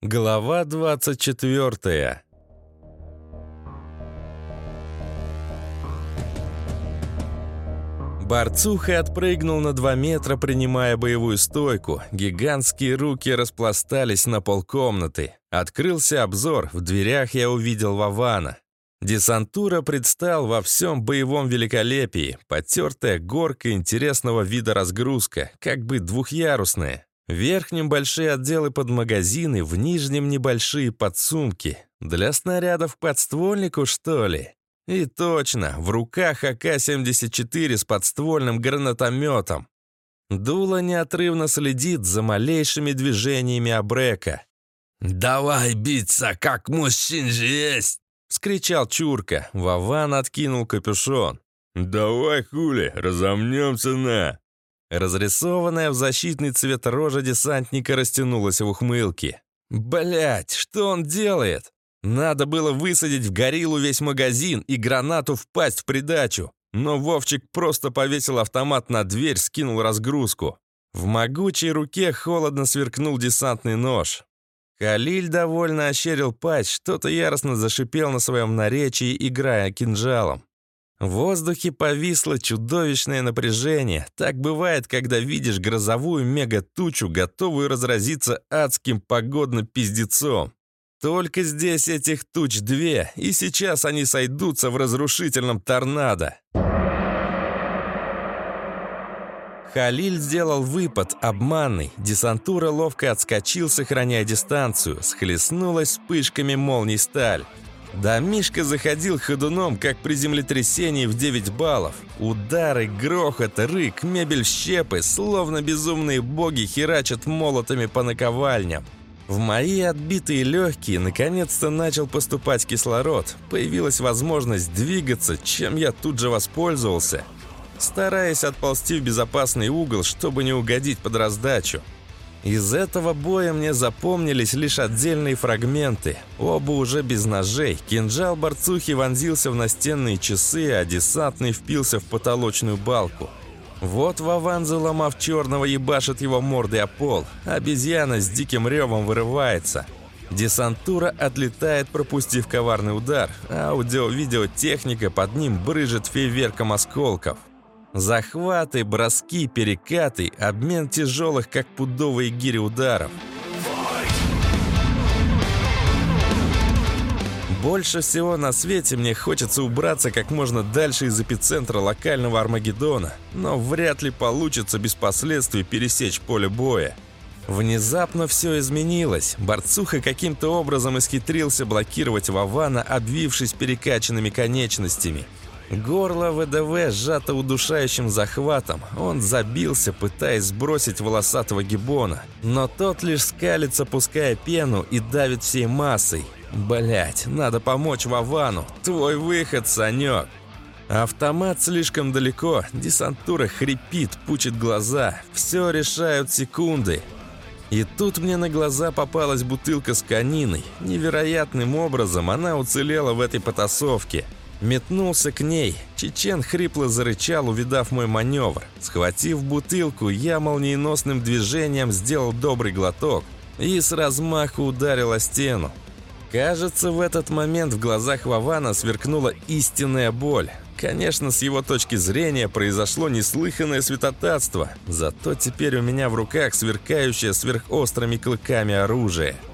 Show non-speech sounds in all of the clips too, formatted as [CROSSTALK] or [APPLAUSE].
Глава 24 Барцуха отпрыгнул на 2 метра, принимая боевую стойку. Гигантские руки распластались на полкомнаты. Открылся обзор, в дверях я увидел Вавана. Десантура предстал во всем боевом великолепии. Потертая горка интересного вида разгрузка, как бы двухъярусная. В верхнем большие отделы под магазины, в нижнем небольшие подсумки. Для снарядов подствольнику, что ли? И точно, в руках АК-74 с подствольным гранатометом. Дуло неотрывно следит за малейшими движениями Абрека. «Давай биться, как мужчин же есть!» — вскричал Чурка. Вован откинул капюшон. «Давай, хули, разомнемся на!» Разрисованная в защитный цвет рожа десантника растянулась в ухмылке. Блять, что он делает? Надо было высадить в гориллу весь магазин и гранату впасть в придачу. Но Вовчик просто повесил автомат на дверь, скинул разгрузку. В могучей руке холодно сверкнул десантный нож. Халиль довольно ощерил пасть, что-то яростно зашипел на своем наречии, играя кинжалом. В воздухе повисло чудовищное напряжение. Так бывает, когда видишь грозовую мегатучу, готовую разразиться адским погодно-пиздецом. Только здесь этих туч две, и сейчас они сойдутся в разрушительном торнадо. Халиль сделал выпад, обманный. Десантура ловко отскочил, сохраняя дистанцию. Схлестнулась вспышками молний сталь. Домишка заходил ходуном, как при землетрясении в 9 баллов. Удары, грохот, рык, мебель щепы, словно безумные боги херачат молотами по наковальням. В мои отбитые легкие наконец-то начал поступать кислород. Появилась возможность двигаться, чем я тут же воспользовался, стараясь отползти в безопасный угол, чтобы не угодить под раздачу. Из этого боя мне запомнились лишь отдельные фрагменты. Оба уже без ножей. Кинжал борцухи вонзился в настенные часы, а десантный впился в потолочную балку. Вот Вован, заломав черного, ебашит его мордой о пол. Обезьяна с диким ревом вырывается. Десантура отлетает, пропустив коварный удар. Аудио-видеотехника под ним брыжет фейверком осколков. Захваты, броски, перекаты, обмен тяжелых, как пудовые гири ударов. Больше всего на свете мне хочется убраться как можно дальше из эпицентра локального Армагеддона, но вряд ли получится без последствий пересечь поле боя. Внезапно все изменилось. Борцуха каким-то образом исхитрился блокировать Вавана, обвившись перекачанными конечностями – Горло ВДВ сжато удушающим захватом. Он забился, пытаясь сбросить волосатого гибона. Но тот лишь скалится, пуская пену, и давит всей массой. Блять, надо помочь Вовану. Твой выход, Санек. Автомат слишком далеко, десантура хрипит, пучит глаза. Все решают секунды. И тут мне на глаза попалась бутылка с кониной. Невероятным образом она уцелела в этой потасовке – Метнулся к ней. Чечен хрипло зарычал, увидав мой маневр. Схватив бутылку, я молниеносным движением сделал добрый глоток и с размаху ударил о стену. Кажется, в этот момент в глазах Вавана сверкнула истинная боль. Конечно, с его точки зрения произошло неслыханное святотатство, зато теперь у меня в руках сверкающее сверхострыми клыками оружие –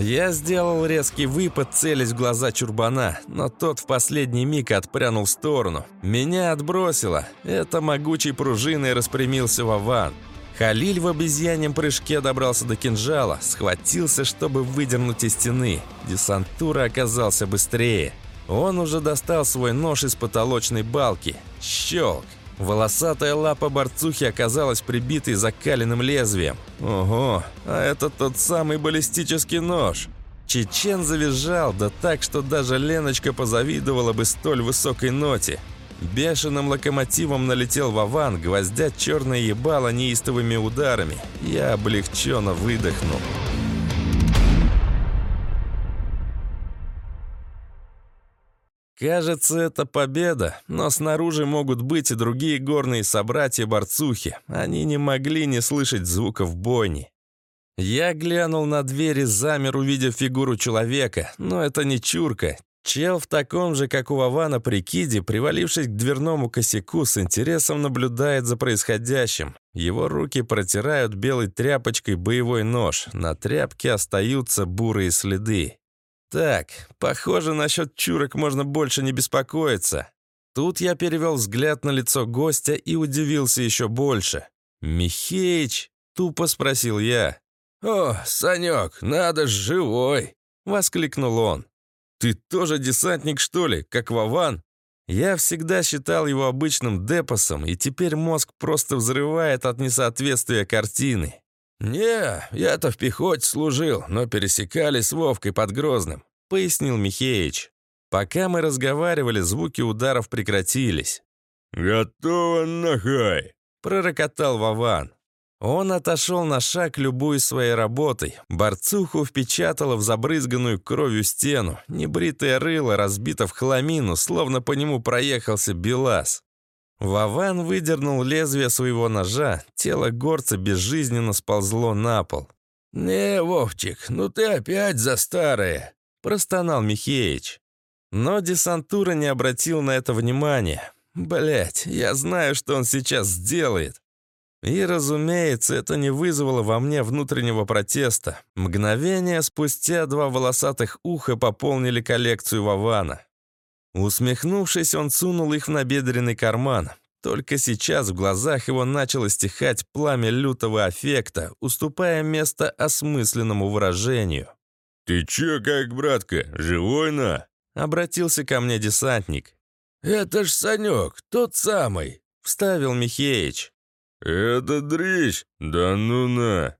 я сделал резкий выпад, целясь в глаза чурбана, но тот в последний миг отпрянул в сторону. Меня отбросило. Это могучей пружиной распрямился Вован. Халиль в обезьяньем прыжке добрался до кинжала, схватился, чтобы выдернуть из стены. Десантура оказался быстрее. Он уже достал свой нож из потолочной балки. Щелк! Волосатая лапа борцухи оказалась прибитой закаленным лезвием. Ого, а это тот самый баллистический нож. Чечен завизжал, да так, что даже Леночка позавидовала бы столь высокой ноте. Бешеным локомотивом налетел Вован, гвоздя черное ебало неистовыми ударами. Я облегченно выдохнул. Кажется, это победа, но снаружи могут быть и другие горные собратья-борцухи. Они не могли не слышать звуков бойни. Я глянул на дверь и замер, увидев фигуру человека, но это не чурка. Чел в таком же, как у Вавана прикиде, привалившись к дверному косяку, с интересом наблюдает за происходящим. Его руки протирают белой тряпочкой боевой нож. На тряпке остаются бурые следы. Так, похоже, насчет чурок можно больше не беспокоиться. Тут я перевел взгляд на лицо гостя и удивился еще больше. «Михеич?» — тупо спросил я. «О, Санек, надо живой!» — воскликнул он. «Ты тоже десантник, что ли, как Вован?» Я всегда считал его обычным депосом, и теперь мозг просто взрывает от несоответствия картины. «Не, я-то в пехоте служил, но пересекались с Вовкой под Грозным», — пояснил Михеич. Пока мы разговаривали, звуки ударов прекратились. «Готово, нахай!» — пророкотал Вован. Он отошел на шаг, любуясь своей работой. Борцуху впечатало в забрызганную кровью стену. Небритое рыло разбито в хламину, словно по нему проехался БелАЗ. Вован выдернул лезвие своего ножа, тело горца безжизненно сползло на пол. «Не, Вовчик, ну ты опять за старое!» – простонал Михеич. Но десантура не обратил на это внимания. Блять, я знаю, что он сейчас сделает. И, разумеется, это не вызвало во мне внутреннего протеста. Мгновение спустя два волосатых уха пополнили коллекцию Вавана. Усмехнувшись, он сунул их в набедренный карман. Только сейчас в глазах его начало стихать пламя лютого аффекта, уступая место осмысленному выражению. «Ты чё как, братка, живой на?» Обратился ко мне десантник. «Это ж Санек, тот самый!» Вставил Михеич. «Это дрищ? Да ну на!»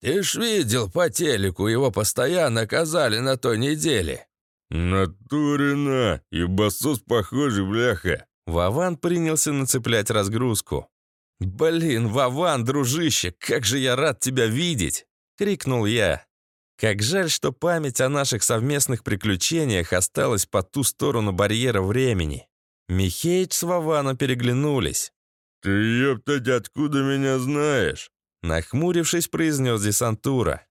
«Ты ж видел по телеку, его постоянно казали на той неделе». «Натурина! И басос похожий, бляха!» Вован принялся нацеплять разгрузку. «Блин, Вован, дружище, как же я рад тебя видеть!» — крикнул я. Как жаль, что память о наших совместных приключениях осталась по ту сторону барьера времени. Михеич с Вованом переглянулись. «Ты, ёптать, откуда меня знаешь?» Нахмурившись, произнес десантура.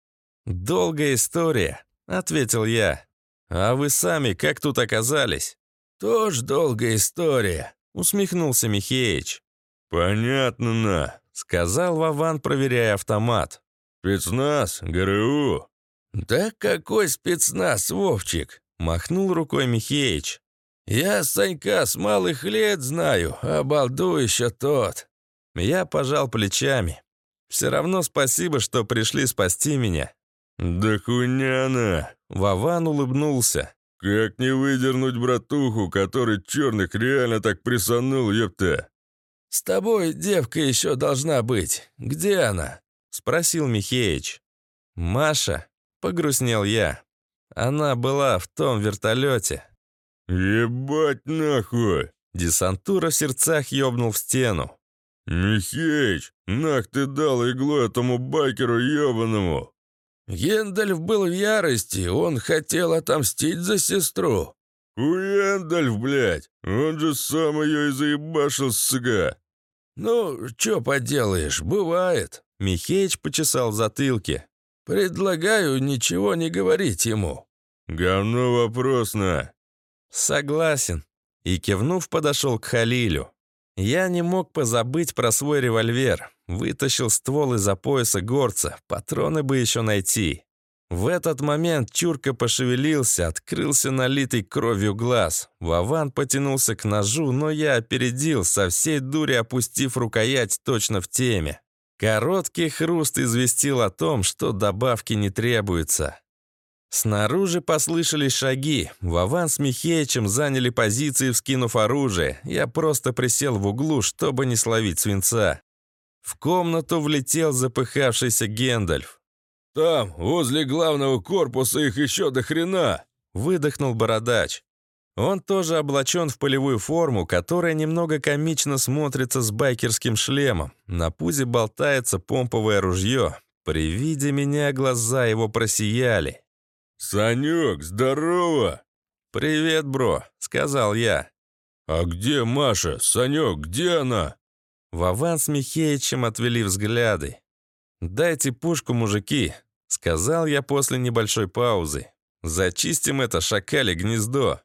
«Долгая история», — ответил я. «А вы сами как тут оказались?» «Тоже долгая история», — усмехнулся Михеич. «Понятно, на», — сказал Вован, проверяя автомат. «Спецназ, ГРУ». «Да какой спецназ, Вовчик?» — махнул рукой Михеич. «Я Санька с малых лет знаю, а балду еще тот». Я пожал плечами. «Все равно спасибо, что пришли спасти меня». «Да хуйня Вован улыбнулся. «Как не выдернуть братуху, который черных реально так присанул, ёпта?» «С тобой девка еще должна быть. Где она?» Спросил Михеич. «Маша», — погрустнел я. «Она была в том вертолете». «Ебать нахуй!» Десантура в сердцах ёбнул в стену. «Михеич, нах ты дал иглу этому байкеру ёбаному!» Гендальф был в ярости, он хотел отомстить за сестру. «Уэндальф, блядь, он же сам ее и заебашил, сука!» «Ну, что поделаешь, бывает». Михеич почесал в затылке. «Предлагаю ничего не говорить ему». «Говно вопрос на...» «Согласен». И, кивнув, подошел к Халилю. Я не мог позабыть про свой револьвер. Вытащил ствол из-за пояса горца, патроны бы еще найти. В этот момент Чурка пошевелился, открылся налитый кровью глаз. Вован потянулся к ножу, но я опередил, со всей дури опустив рукоять точно в теме. Короткий хруст известил о том, что добавки не требуется. Снаружи послышались шаги. Вован с Михеичем заняли позиции, вскинув оружие. Я просто присел в углу, чтобы не словить свинца. В комнату влетел запыхавшийся Гендальф. «Там, возле главного корпуса, их еще до хрена!» Выдохнул бородач. Он тоже облачен в полевую форму, которая немного комично смотрится с байкерским шлемом. На пузе болтается помповое ружье. При виде меня глаза его просияли. «Санек, здорово!» «Привет, бро», — сказал я. «А где Маша? Санек, где она?» Вован с Михеичем отвели взгляды. «Дайте пушку, мужики», сказал я после небольшой паузы. «Зачистим это шакали гнездо».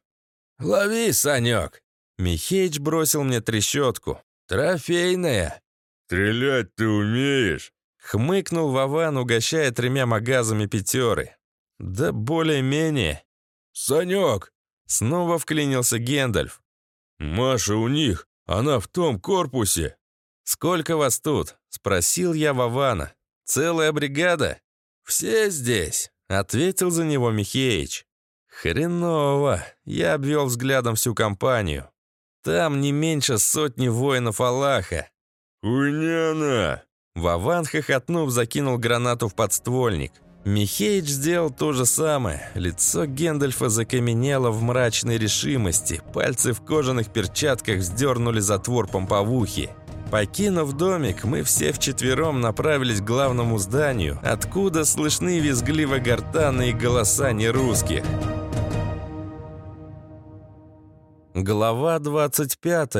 «Лови, Санек!» Михеич бросил мне трещотку. «Трофейная!» «Стрелять ты умеешь?» Хмыкнул Вован, угощая тремя магазами пятеры. «Да более-менее». «Санек!» Снова вклинился Гендальф. «Маша у них, она в том корпусе». «Сколько вас тут?» — спросил я Вована. «Целая бригада?» «Все здесь», — ответил за него Михеич. «Хреново!» — я обвел взглядом всю компанию. «Там не меньше сотни воинов Аллаха». «Хуйня Вован, хохотнув, закинул гранату в подствольник. Михеич сделал то же самое. Лицо Гендальфа закаменело в мрачной решимости. Пальцы в кожаных перчатках вздернули затвор помповухи. Покинув домик, мы все вчетвером направились к главному зданию, откуда слышны визгливо-гортанные голоса нерусских. Глава 25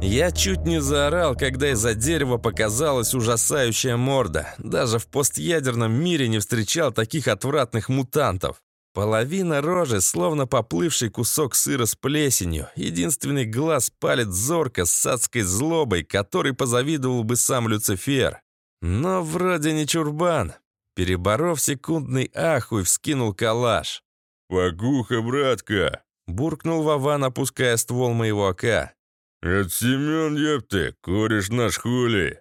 Я чуть не заорал, когда из-за дерева показалась ужасающая морда. Даже в постъядерном мире не встречал таких отвратных мутантов. Половина рожи, словно поплывший кусок сыра с плесенью. Единственный глаз палит зорко с адской злобой, который позавидовал бы сам Люцифер. Но вроде не чурбан. Переборов секундный ахуй, вскинул калаш. «Погуха, братка!» Буркнул Вован, опуская ствол моего ока. «Это Семен, епты, кореш наш хули!»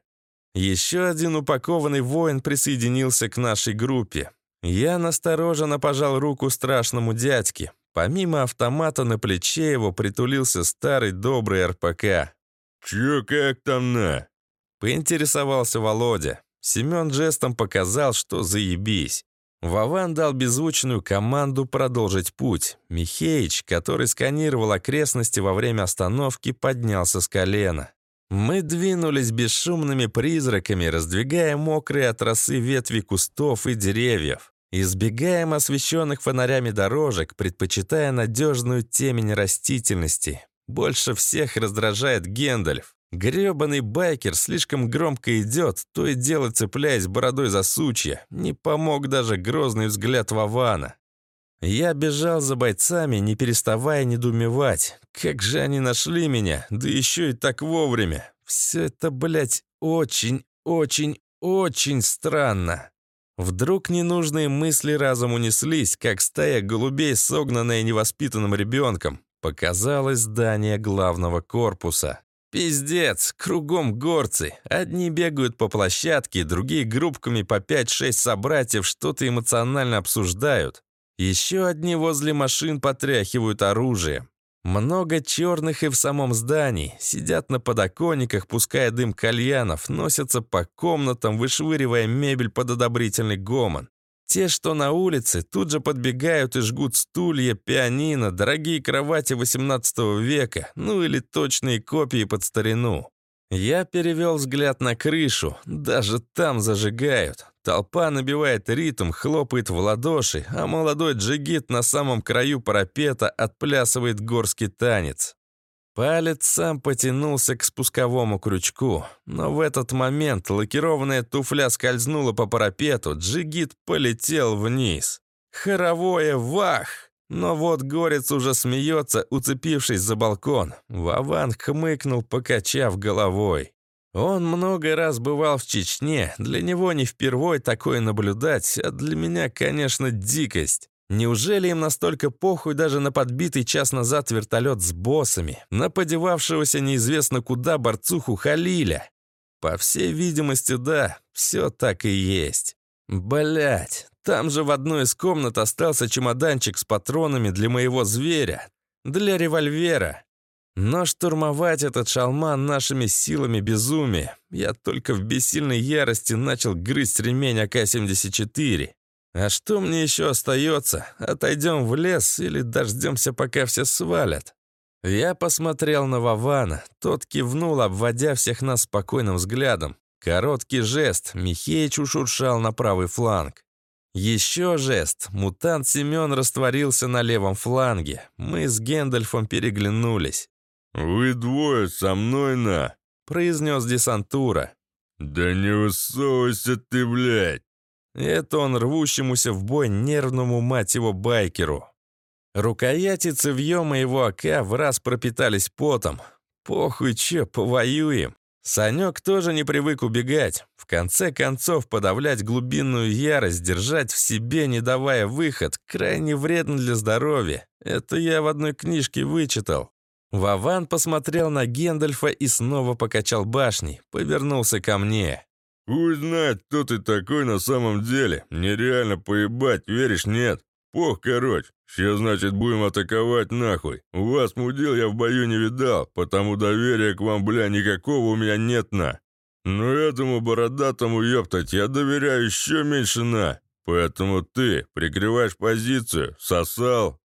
Еще один упакованный воин присоединился к нашей группе. Я настороженно пожал руку страшному дядьке. Помимо автомата на плече его притулился старый добрый РПК. «Чё, как там на?» Поинтересовался Володя. Семен жестом показал, что заебись. Вован дал беззвучную команду продолжить путь. Михеич, который сканировал окрестности во время остановки, поднялся с колена. Мы двинулись бесшумными призраками, раздвигая мокрые от росы ветви кустов и деревьев. Избегаем освещенных фонарями дорожек, предпочитая надежную темень растительности. Больше всех раздражает Гендальф. Грёбаный байкер слишком громко идет, то и дело цепляясь бородой за сучья. Не помог даже грозный взгляд Вавана. Я бежал за бойцами, не переставая недоумевать. Как же они нашли меня, да еще и так вовремя. Все это, блядь, очень, очень, очень странно. Вдруг ненужные мысли разом унеслись, как стая голубей, согнанная невоспитанным ребенком. Показалось здание главного корпуса. Пиздец, кругом горцы. Одни бегают по площадке, другие группками по 5-6 собратьев что-то эмоционально обсуждают. Еще одни возле машин потряхивают оружие. Много черных и в самом здании. Сидят на подоконниках, пуская дым кальянов, носятся по комнатам, вышвыривая мебель под одобрительный гомон. Те, что на улице, тут же подбегают и жгут стулья, пианино, дорогие кровати XVIII века, ну или точные копии под старину. Я перевел взгляд на крышу, даже там зажигают. Толпа набивает ритм, хлопает в ладоши, а молодой джигит на самом краю парапета отплясывает горский танец. Палец сам потянулся к спусковому крючку, но в этот момент лакированная туфля скользнула по парапету, джигит полетел вниз. Хоровое вах! Но вот горец уже смеется, уцепившись за балкон. Вован хмыкнул, покачав головой. Он много раз бывал в Чечне, для него не впервой такое наблюдать, а для меня, конечно, дикость. Неужели им настолько похуй даже на подбитый час назад вертолет с боссами, на подевавшегося неизвестно куда борцуху Халиля? По всей видимости, да, все так и есть. Блять, там же в одной из комнат остался чемоданчик с патронами для моего зверя, для револьвера. Но штурмовать этот шалман нашими силами безумия. Я только в бессильной ярости начал грызть ремень АК-74. А что мне еще остается? Отойдем в лес или дождемся, пока все свалят? Я посмотрел на Вавана. Тот кивнул, обводя всех нас спокойным взглядом. Короткий жест. Михеич ушуршал на правый фланг. Еще жест. Мутант Семен растворился на левом фланге. Мы с Гендальфом переглянулись. «Вы двое со мной на...» произнес десантура. «Да не высовывайся ты, блядь!» Это он рвущемуся в бой нервному, мать его, байкеру. Рукояти цевьё моего АК в раз пропитались потом. Похуй, чё, повоюем. Санек тоже не привык убегать. В конце концов, подавлять глубинную ярость, держать в себе, не давая выход, крайне вредно для здоровья. Это я в одной книжке вычитал. Вован посмотрел на Гендальфа и снова покачал башней, повернулся ко мне. «Хуй знает, кто ты такой на самом деле. Нереально поебать, веришь, нет? Пох, короче. Сейчас, значит, будем атаковать нахуй. У вас мудил я в бою не видал, потому доверия к вам, бля, никакого у меня нет на. Но этому бородатому, ёптать, я доверяю еще меньше на. Поэтому ты прикрываешь позицию, сосал».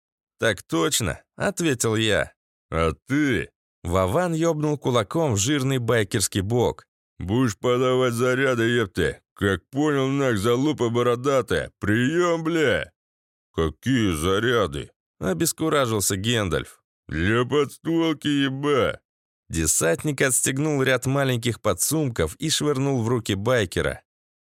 «Так точно», — ответил я. «А ты?» Вован ёбнул кулаком в жирный байкерский бок. «Будешь подавать заряды, епты. Как понял, нах, залупа бородатая. Прием, бля!» «Какие заряды?» — обескуражился Гендальф. «Для подстволки, еба!» Десантник отстегнул ряд маленьких подсумков и швырнул в руки байкера.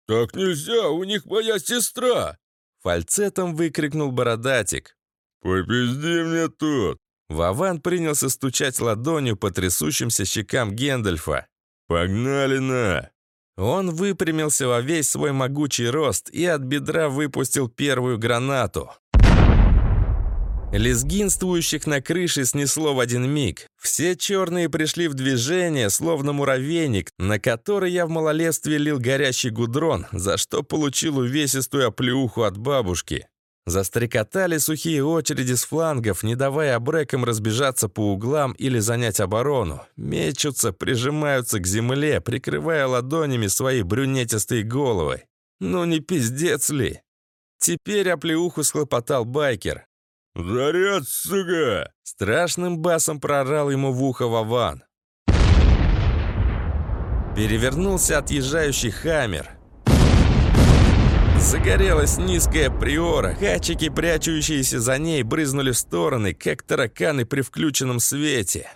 «Так нельзя, у них моя сестра!» Фальцетом выкрикнул бородатик. «Попизди мне тут!» Вован принялся стучать ладонью по трясущимся щекам Гендальфа. «Погнали на!» Он выпрямился во весь свой могучий рост и от бедра выпустил первую гранату. Лезгинствующих на крыше снесло в один миг. Все черные пришли в движение, словно муравейник, на который я в малолетстве лил горящий гудрон, за что получил увесистую оплеуху от бабушки. Застрекотали сухие очереди с флангов, не давая абрекам разбежаться по углам или занять оборону. Мечутся, прижимаются к земле, прикрывая ладонями свои брюнетистые головы. Ну не пиздец ли? Теперь оплеуху схлопотал байкер. «Заряд, сука!» Страшным басом прорал ему в ухо Вован. Перевернулся отъезжающий хаммер. Загорелась низкая приора. Хачики, прячущиеся за ней, брызнули в стороны, как тараканы при включенном свете.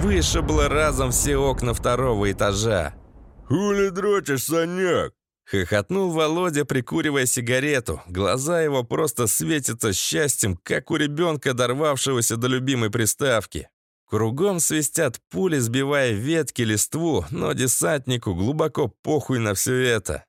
Вышибло разом все окна второго этажа. «Хули дрочишь, Санек?» Хохотнул Володя, прикуривая сигарету. Глаза его просто светятся счастьем, как у ребенка, дорвавшегося до любимой приставки. Кругом свистят пули, сбивая ветки, листву, но десантнику глубоко похуй на все это.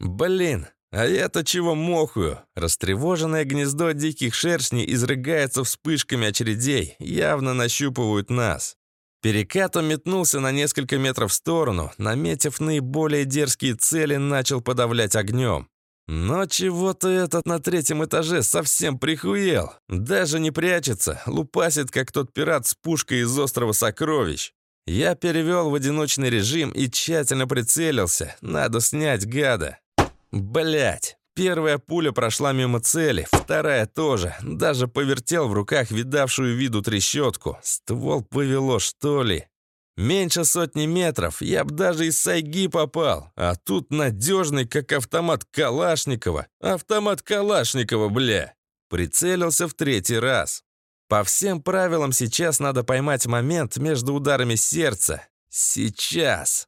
Блин, а я-то чего мохую? Растревоженное гнездо диких шершней изрыгается вспышками очередей, явно нащупывают нас. Перекатом метнулся на несколько метров в сторону, наметив наиболее дерзкие цели, начал подавлять огнем. Но чего-то этот на третьем этаже совсем прихуел. Даже не прячется, лупасит, как тот пират с пушкой из острова Сокровищ. Я перевел в одиночный режим и тщательно прицелился. Надо снять гада. Блять. Первая пуля прошла мимо цели, вторая тоже. Даже повертел в руках видавшую виду трещотку. Ствол повело, что ли? Меньше сотни метров, я б даже из сайги попал. А тут надежный, как автомат Калашникова. Автомат Калашникова, бля. Прицелился в третий раз. По всем правилам сейчас надо поймать момент между ударами сердца. Сейчас.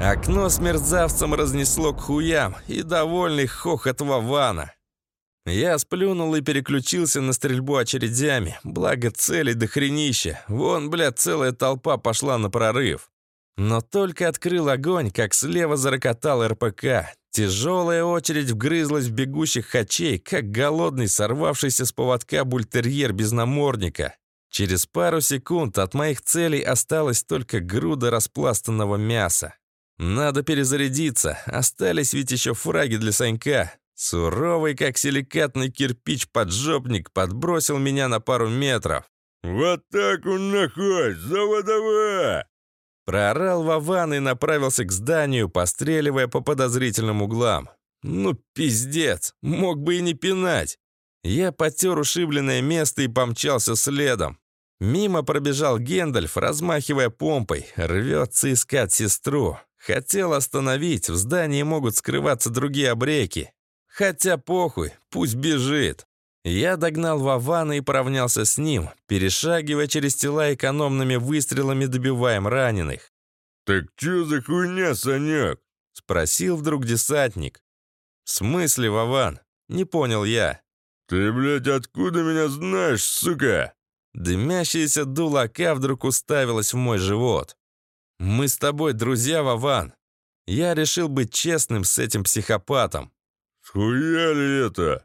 Окно с мерзавцем разнесло к хуям и довольный хохот Вавана. Я сплюнул и переключился на стрельбу очередями, благо цели до хренища. Вон, блядь, целая толпа пошла на прорыв. Но только открыл огонь, как слева зарокотал РПК. Тяжелая очередь вгрызлась в бегущих хачей, как голодный, сорвавшийся с поводка бультерьер без намордника. Через пару секунд от моих целей осталась только груда распластанного мяса. Надо перезарядиться, остались ведь еще фраги для Санька. Суровый, как силикатный кирпич поджопник, подбросил меня на пару метров. «В атаку нахуй! Заводова!» Проорал Вован и направился к зданию, постреливая по подозрительным углам. «Ну, пиздец! Мог бы и не пинать!» Я потер ушибленное место и помчался следом. Мимо пробежал Гендальф, размахивая помпой. Рвется искать сестру. Хотел остановить, в здании могут скрываться другие обреки. Хотя похуй, пусть бежит. Я догнал Вавана и поравнялся с ним, перешагивая через тела экономными выстрелами добиваем раненых. «Так чё за хуйня, Санек?» — спросил вдруг десантник. «В смысле, Вован?» — не понял я. «Ты, блядь, откуда меня знаешь, сука?» Дымящаяся дулака вдруг уставилась в мой живот. «Мы с тобой друзья, Вован. Я решил быть честным с этим психопатом». «Схуя ли это?»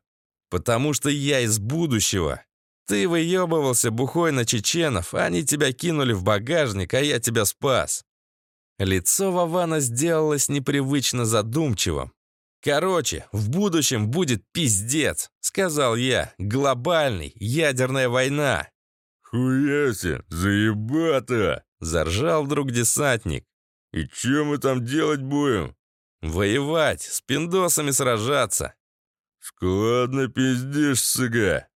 «Потому что я из будущего. Ты выебывался бухой на чеченов, они тебя кинули в багажник, а я тебя спас». Лицо Вована сделалось непривычно задумчивым. «Короче, в будущем будет пиздец», — сказал я. «Глобальный, ядерная война». «Хуяси, заебато!» — заржал вдруг десантник. «И что мы там делать будем?» «Воевать, с пиндосами сражаться». «Складно пиздишь, сыга!»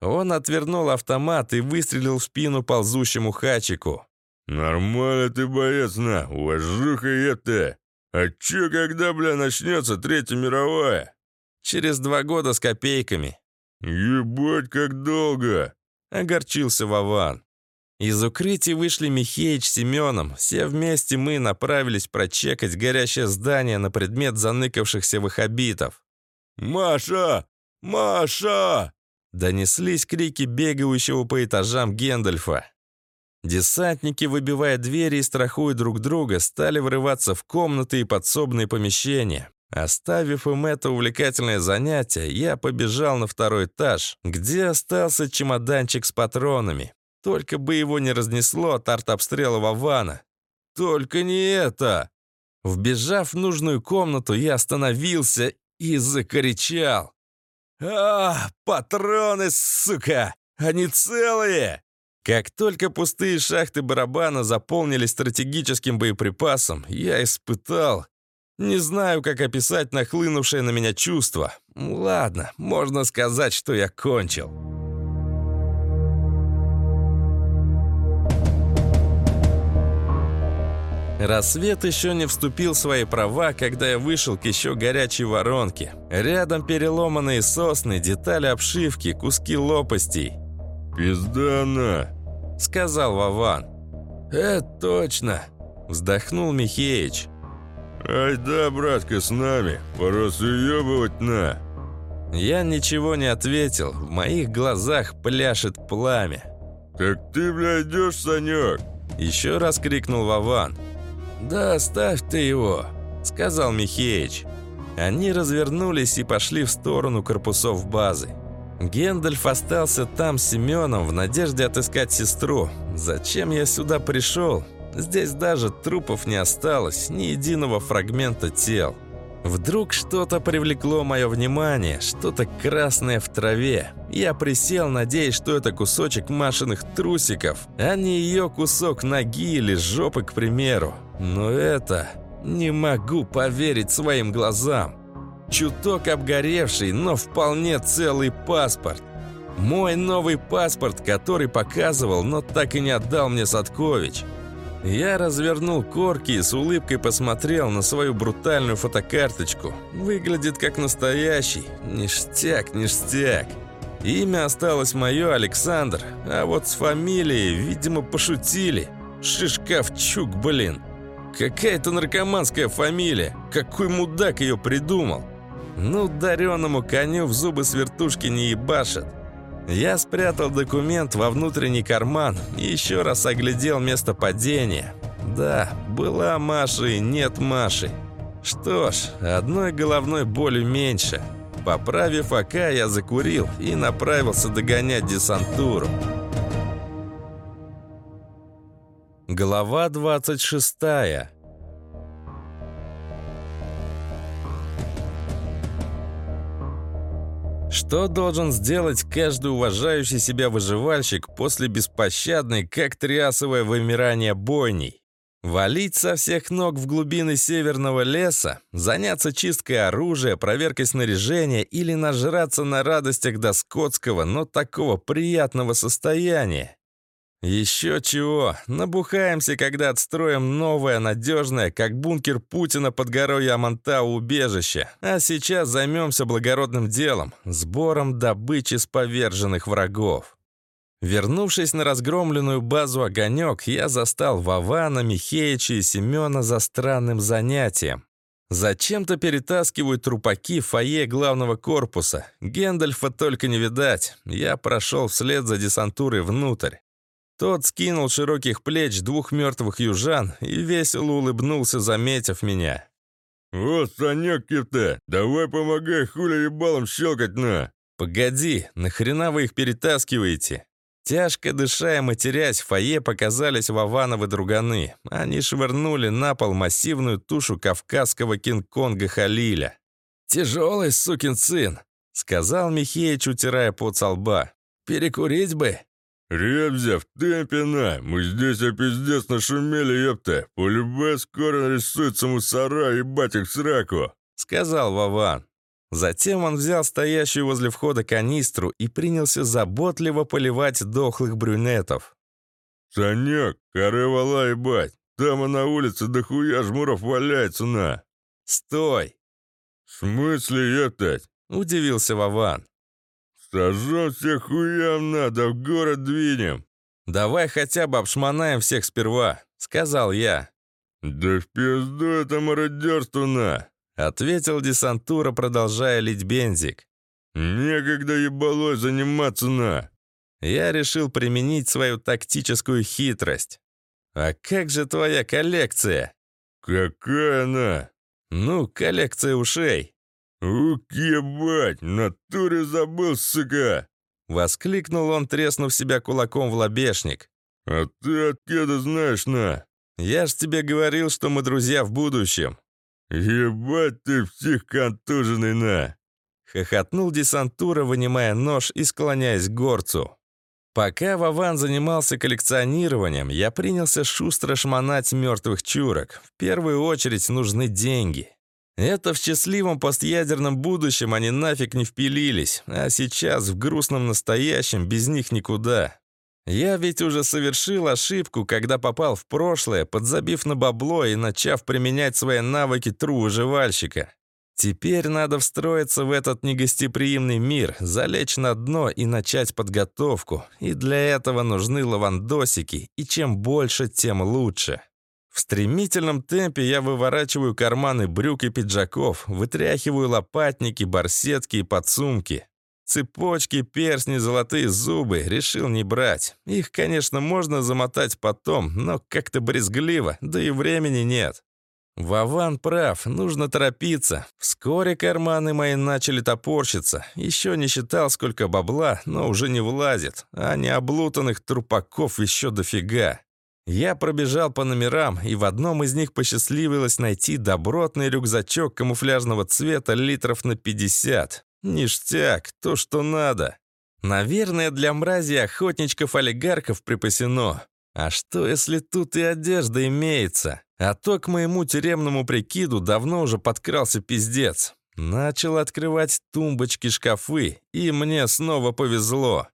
Он отвернул автомат и выстрелил в спину ползущему хачику. «Нормально ты, боец, на, уважуха это! А чё, когда, бля, начнется Третья мировая?» «Через два года с копейками». «Ебать, как долго!» — огорчился Вован. Из укрытий вышли Михеич с Семеном. Все вместе мы направились прочекать горящее здание на предмет заныкавшихся вахабитов. «Маша! Маша!» Донеслись крики бегающего по этажам Гендальфа. Десантники, выбивая двери и страхуя друг друга, стали врываться в комнаты и подсобные помещения. Оставив им это увлекательное занятие, я побежал на второй этаж, где остался чемоданчик с патронами. Только бы его не разнесло от артобстрела Вавана. Только не это! Вбежав в нужную комнату, я остановился и закричал. «А, патроны, сука! Они целые!» Как только пустые шахты барабана заполнились стратегическим боеприпасом, я испытал... Не знаю, как описать нахлынувшее на меня чувство. Ладно, можно сказать, что я кончил. Рассвет еще не вступил в свои права, когда я вышел к еще горячей воронке. Рядом переломанные сосны, детали обшивки, куски лопастей. «Пизда она!» — сказал Вован. «Это точно!» — вздохнул Михеич. «Ай да, братка, с нами! Пора съебывать на!» Я ничего не ответил, в моих глазах пляшет пламя. «Так ты, бля, идешь, Санек?» Еще раз крикнул Вован. «Да оставь ты его», — сказал Михеич. Они развернулись и пошли в сторону корпусов базы. Гендальф остался там с Семеном в надежде отыскать сестру. Зачем я сюда пришел? Здесь даже трупов не осталось, ни единого фрагмента тел. Вдруг что-то привлекло мое внимание, что-то красное в траве. Я присел, надеясь, что это кусочек Машиных трусиков, а не ее кусок ноги или жопы, к примеру. Но это... Не могу поверить своим глазам. Чуток обгоревший, но вполне целый паспорт. Мой новый паспорт, который показывал, но так и не отдал мне Садкович. Я развернул корки и с улыбкой посмотрел на свою брутальную фотокарточку. Выглядит как настоящий. Ништяк, ништяк. Имя осталось мое, Александр, а вот с фамилией, видимо, пошутили. Шишковчук, блин. Какая-то наркоманская фамилия. Какой мудак ее придумал? Ну, дареному коню в зубы свертушки не ебашат. Я спрятал документ во внутренний карман и еще раз оглядел место падения. Да, была Маша и нет Маши. Что ж, одной головной боли меньше. Поправив АК, я закурил и направился догонять десантуру. Глава 26 Что должен сделать каждый уважающий себя выживальщик после беспощадной, как триасовое вымирание бойней? Валить со всех ног в глубины северного леса, заняться чисткой оружия, проверкой снаряжения или нажраться на радостях до скотского, но такого приятного состояния? Еще чего, набухаемся, когда отстроим новое, надежное, как бункер Путина под горой Ямантау убежище. А сейчас займемся благородным делом – сбором добычи с поверженных врагов. Вернувшись на разгромленную базу «Огонек», я застал Вована, Михеича и Семена за странным занятием. Зачем-то перетаскивают трупаки в фойе главного корпуса. Гендальфа только не видать. Я прошел вслед за десантурой внутрь. Тот скинул широких плеч двух мертвых южан и весело улыбнулся, заметив меня. «Вот, Санек Кифте, давай помогай хули ебалом щелкать на!» «Погоди, нахрена вы их перетаскиваете?» Тяжко дыша и матерясь, в фойе показались Вовановы друганы. Они швырнули на пол массивную тушу кавказского кинг-конга Халиля. «Тяжелый сукин сын», — сказал Михеич, утирая пот со лба. «Перекурить бы». «Ребзя, в темпе! Мы здесь а пиздец нашумели, ёпта! Полюбе скоро нарисуется мусора, ебать их сраку!» — сказал Вован. Затем он взял стоящую возле входа канистру и принялся заботливо поливать дохлых брюнетов. «Санек, коры вала ебать! Там и на улице дохуя жмуров валяется на!» «Стой!» «В смысле, ептать?» — удивился Вован. «Сожжем всех хуям надо, в город двинем!» «Давай хотя бы обшмонаем всех сперва», — сказал я. «Да в пизду это мародерство на!» Ответил десантура, продолжая лить бензик. «Некогда ебалой заниматься на!» Я решил применить свою тактическую хитрость. «А как же твоя коллекция?» «Какая она?» «Ну, коллекция ушей». «Ух, ебать, натуре забыл, сука!» Воскликнул он, треснув себя кулаком в лобешник. «А ты откуда знаешь, на?» «Я ж тебе говорил, что мы друзья в будущем». «Ебать ты псих контуженный, на!» Хохотнул десантура, вынимая нож и склоняясь к горцу. Пока Вован занимался коллекционированием, я принялся шустро шмонать мертвых чурок. В первую очередь нужны деньги. Это в счастливом постъядерном будущем они нафиг не впилились, а сейчас в грустном настоящем без них никуда. Я ведь уже совершил ошибку, когда попал в прошлое, подзабив на бабло и начав применять свои навыки тру-выживальщика. Теперь надо встроиться в этот негостеприимный мир, залечь на дно и начать подготовку. И для этого нужны лавандосики, и чем больше, тем лучше. В стремительном темпе я выворачиваю карманы брюк и пиджаков, вытряхиваю лопатники, барсетки и подсумки. Цепочки, перстни, золотые зубы решил не брать. Их, конечно, можно замотать потом, но как-то брезгливо, да и времени нет. Вован прав, нужно торопиться. Вскоре карманы мои начали топорщиться. Еще не считал, сколько бабла, но уже не влазит. А необлутанных трупаков еще дофига. Я пробежал по номерам, и в одном из них посчастливилось найти добротный рюкзачок камуфляжного цвета литров на 50. Ништяк, то, что надо. Наверное, для мрази охотничков-олигархов припасено. А что, если тут и одежда имеется? А то к моему тюремному прикиду давно уже подкрался пиздец. Начал открывать тумбочки, шкафы, и мне снова повезло.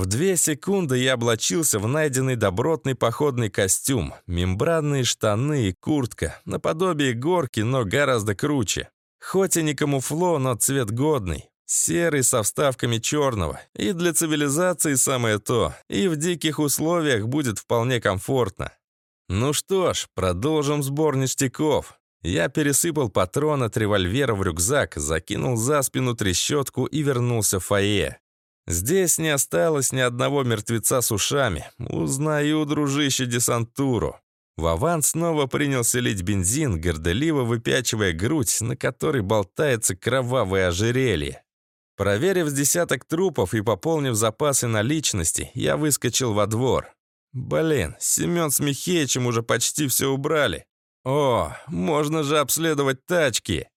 В две секунды я облачился в найденный добротный походный костюм, мембранные штаны и куртка, наподобие горки, но гораздо круче. Хоть и не камуфло, но цвет годный. Серый со вставками черного. И для цивилизации самое то. И в диких условиях будет вполне комфортно. Ну что ж, продолжим сбор ништяков. Я пересыпал патрон от револьвера в рюкзак, закинул за спину трещотку и вернулся в фойе. Здесь не осталось ни одного мертвеца с ушами. Узнаю, дружище, десантуру. Вован снова принялся лить бензин, горделиво выпячивая грудь, на которой болтается кровавое ожерелье. Проверив с десяток трупов и пополнив запасы наличности, я выскочил во двор. Блин, Семен с Михеичем уже почти все убрали. О, можно же обследовать тачки.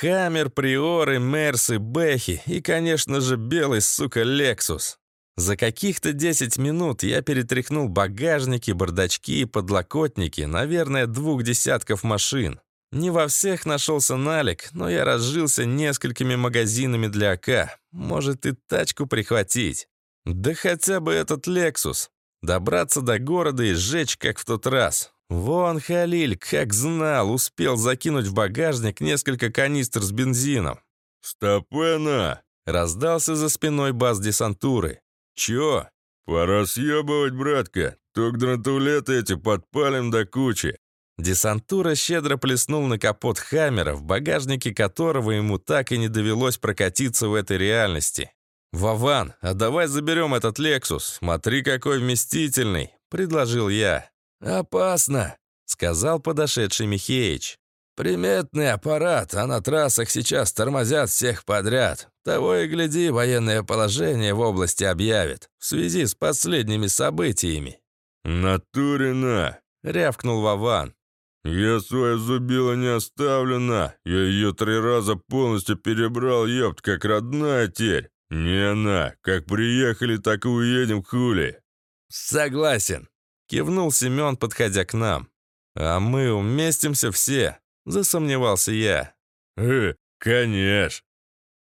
Хаммер, Приоры, Мерсы, Бэхи и, конечно же, белый, сука, Лексус. За каких-то 10 минут я перетряхнул багажники, бардачки и подлокотники, наверное, двух десятков машин. Не во всех нашелся налик, но я разжился несколькими магазинами для АК. Может и тачку прихватить. Да хотя бы этот Lexus. Добраться до города и сжечь, как в тот раз. Вон Халиль, как знал, успел закинуть в багажник несколько канистр с бензином. «Стопена!» — раздался за спиной баз десантуры. «Чё?» «Пора съебывать, братка. Только дрантулеты эти подпалим до кучи». Десантура щедро плеснул на капот Хаммера, в багажнике которого ему так и не довелось прокатиться в этой реальности. «Вован, а давай заберем этот Лексус. Смотри, какой вместительный», — предложил я. «Опасно», — сказал подошедший Михеич. «Приметный аппарат, а на трассах сейчас тормозят всех подряд. Того и гляди, военное положение в области объявит в связи с последними событиями». «Натурина!» — рявкнул Вован. «Я свою зубила не оставлю на. Я ее три раза полностью перебрал, ёпт, как родная терь. Не она. Как приехали, так и уедем, хули». «Согласен», — кивнул Семен, подходя к нам. «А мы уместимся все», — засомневался я. «Э, конечно».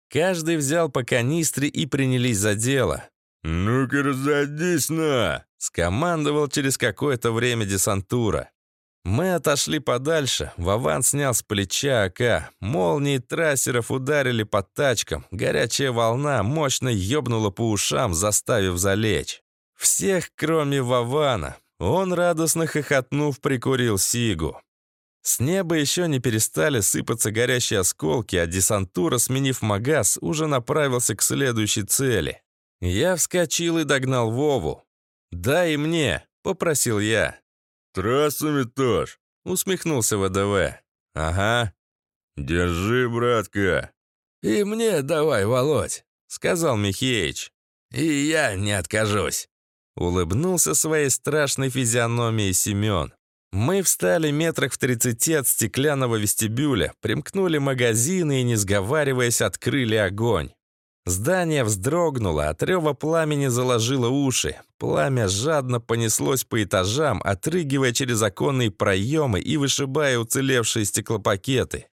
Каждый взял по канистре и принялись за дело. «Ну-ка, разойдись на!» — скомандовал через какое-то время десантура. Мы отошли подальше, Вован снял с плеча АК, молнии трассеров ударили по тачкам, горячая волна мощно ёбнула по ушам, заставив залечь. Всех, кроме Вована. Он, радостно хохотнув, прикурил сигу. С неба еще не перестали сыпаться горящие осколки, а десантура, сменив магаз, уже направился к следующей цели. Я вскочил и догнал Вову. «Дай мне», — попросил я. «Трассами тоже», — усмехнулся ВДВ. «Ага». «Держи, братка». «И мне давай, Володь», — сказал Михеич. «И я не откажусь». Улыбнулся своей страшной физиономией Семен. Мы встали метрах в тридцати от стеклянного вестибюля, примкнули магазины и, не сговариваясь, открыли огонь. Здание вздрогнуло, от рева пламени заложило уши. Пламя жадно понеслось по этажам, отрыгивая через оконные проемы и вышибая уцелевшие стеклопакеты.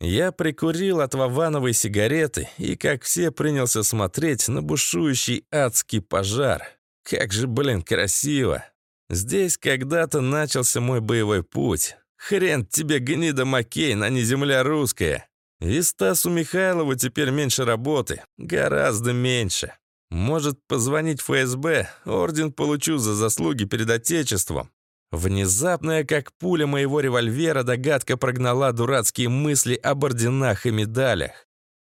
Я прикурил от вавановой сигареты и, как все, принялся смотреть на бушующий адский пожар. Как же, блин, красиво. Здесь когда-то начался мой боевой путь. Хрен тебе, гнида Маккейн, а не земля русская. И Стасу Михайлову теперь меньше работы. Гораздо меньше. Может, позвонить ФСБ, орден получу за заслуги перед Отечеством. Внезапная, как пуля моего револьвера, догадка прогнала дурацкие мысли об орденах и медалях.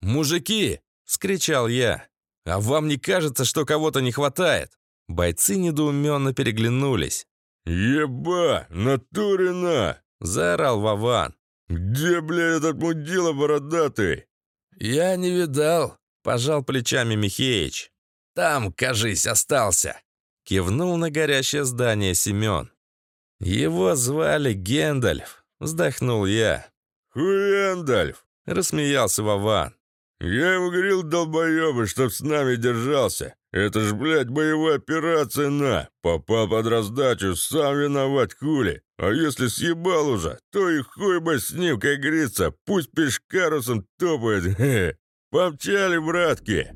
«Мужики!» — скричал я. «А вам не кажется, что кого-то не хватает?» Бойцы недоуменно переглянулись. «Еба! Натурина!» — заорал Вован. «Где, бля, этот мудила бородатый?» «Я не видал», — пожал плечами Михеич. «Там, кажись, остался», — кивнул на горящее здание Семен. «Его звали Гендальф», — вздохнул я. «Хуендальф», — рассмеялся Вован. «Я ему говорил, долбоебы, чтоб с нами держался. Это ж, блядь, боевая операция на. Попал под раздачу, сам виноват, хули. А если съебал уже, то и хуй бы с ним, как говорится, пусть пешкарусом топает. [LAUGHS] -хе. Помчали, братки!»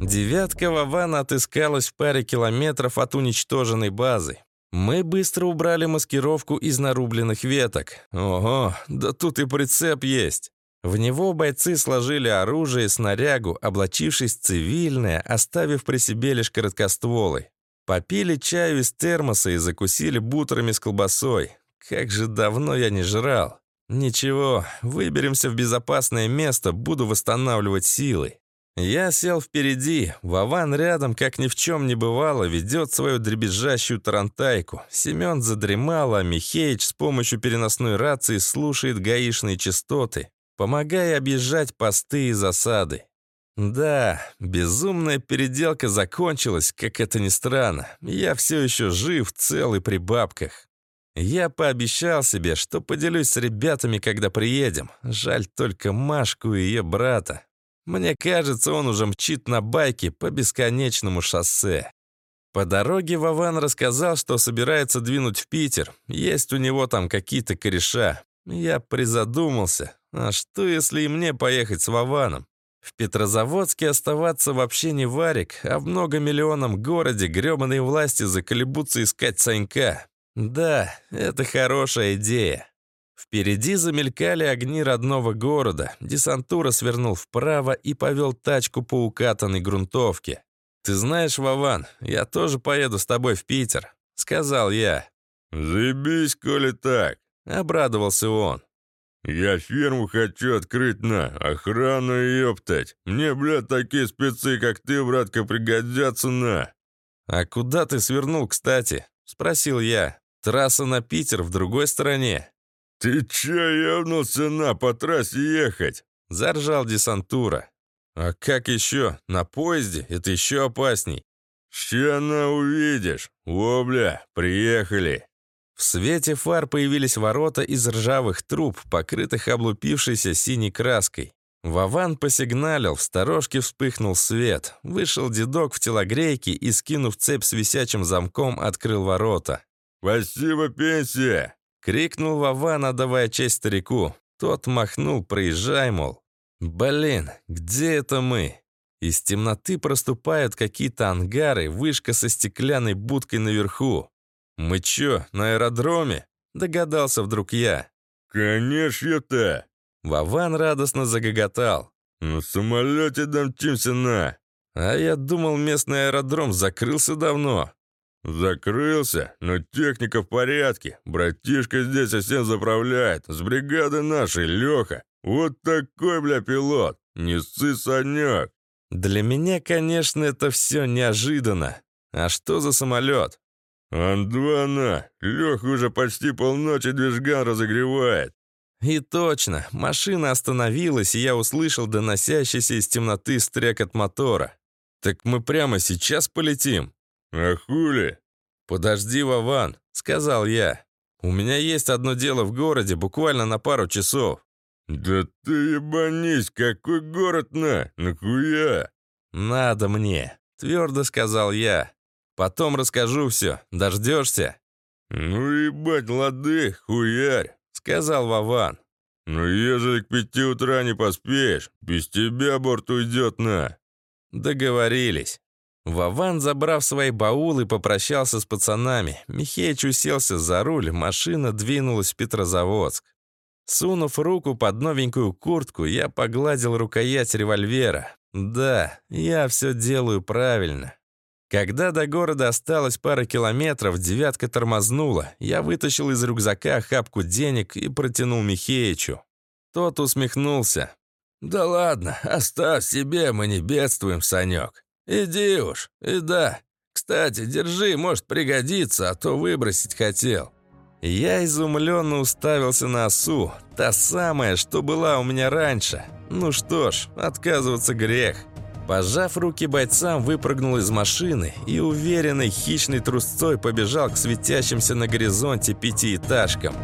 Девятка Вавана отыскалась в паре километров от уничтоженной базы. Мы быстро убрали маскировку из нарубленных веток. Ого, да тут и прицеп есть. В него бойцы сложили оружие и снарягу, облачившись цивильное, оставив при себе лишь короткостволы. Попили чаю из термоса и закусили бутерами с колбасой. Как же давно я не жрал. Ничего, выберемся в безопасное место, буду восстанавливать силы. Я сел впереди, Вован рядом, как ни в чем не бывало, ведет свою дребезжащую тарантайку. Семен задремал, а Михеич с помощью переносной рации слушает гаишные частоты, помогая объезжать посты и засады. Да, безумная переделка закончилась, как это ни странно. Я все еще жив, цел и при бабках. Я пообещал себе, что поделюсь с ребятами, когда приедем. Жаль только Машку и ее брата. Мне кажется, он уже мчит на байке по бесконечному шоссе. По дороге Вован рассказал, что собирается двинуть в Питер. Есть у него там какие-то кореша. Я призадумался. А что, если и мне поехать с Вованом? В Петрозаводске оставаться вообще не варик, а в многомиллионном городе грёбаные власти заколебутся искать Санька. Да, это хорошая идея. Впереди замелькали огни родного города. Десантура свернул вправо и повел тачку по укатанной грунтовке. «Ты знаешь, Вован, я тоже поеду с тобой в Питер», — сказал я. «Заебись, коли так», — обрадовался он. «Я ферму хочу открыть на, охрану ёптать. Мне, блядь, такие спецы, как ты, братка, пригодятся на». «А куда ты свернул, кстати?» — спросил я. «Трасса на Питер в другой стороне». «Ты чё ёбнулся на, по трассе ехать?» — заржал десантура. «А как еще? На поезде? Это еще опасней». «Ща на увидишь. О, бля, приехали». В свете фар появились ворота из ржавых труб, покрытых облупившейся синей краской. Вован посигналил, в сторожке вспыхнул свет. Вышел дедок в телогрейке и, скинув цепь с висячим замком, открыл ворота. «Спасибо, пенсия!» — крикнул Вован, отдавая честь старику. Тот махнул, проезжай, мол. «Блин, где это мы?» Из темноты проступают какие-то ангары, вышка со стеклянной будкой наверху. «Мы чё, на аэродроме?» — догадался вдруг я. «Конечно-то!» Вован радостно загоготал. «На самолете домчимся на!» «А я думал, местный аэродром закрылся давно». «Закрылся, но техника в порядке. Братишка здесь совсем заправляет. С бригады нашей, Леха. Вот такой, бля, пилот. Не ссы, Санек!» «Для меня, конечно, это все неожиданно. А что за самолет?» «Ан-2 на! Леха уже почти полночи движган разогревает!» И точно, машина остановилась, и я услышал доносящийся из темноты стрекот мотора. «Так мы прямо сейчас полетим?» «А хули?» «Подожди, Вован», — сказал я. «У меня есть одно дело в городе, буквально на пару часов». «Да ты ебанись, какой город на? Нахуя?» «Надо мне», — твердо сказал я. Потом расскажу все. Дождешься?» «Ну ебать, лады, хуярь», — сказал Вован. «Ну ежели к пяти утра не поспеешь, без тебя борт уйдет на». Договорились. Вован, забрав свои баулы, попрощался с пацанами. Михеич уселся за руль, машина двинулась в Петрозаводск. Сунув руку под новенькую куртку, я погладил рукоять револьвера. Да, я все делаю правильно. Когда до города осталось пара километров, девятка тормознула. Я вытащил из рюкзака хапку денег и протянул Михеичу. Тот усмехнулся. «Да ладно, оставь себе, мы не бедствуем, Санек. Иди уж, и да. Кстати, держи, может пригодится, а то выбросить хотел». Я изумленно уставился на осу, та самая, что была у меня раньше. Ну что ж, отказываться грех. Пожав руки бойцам, выпрыгнул из машины и уверенной хищной трусцой побежал к светящимся на горизонте пятиэтажкам.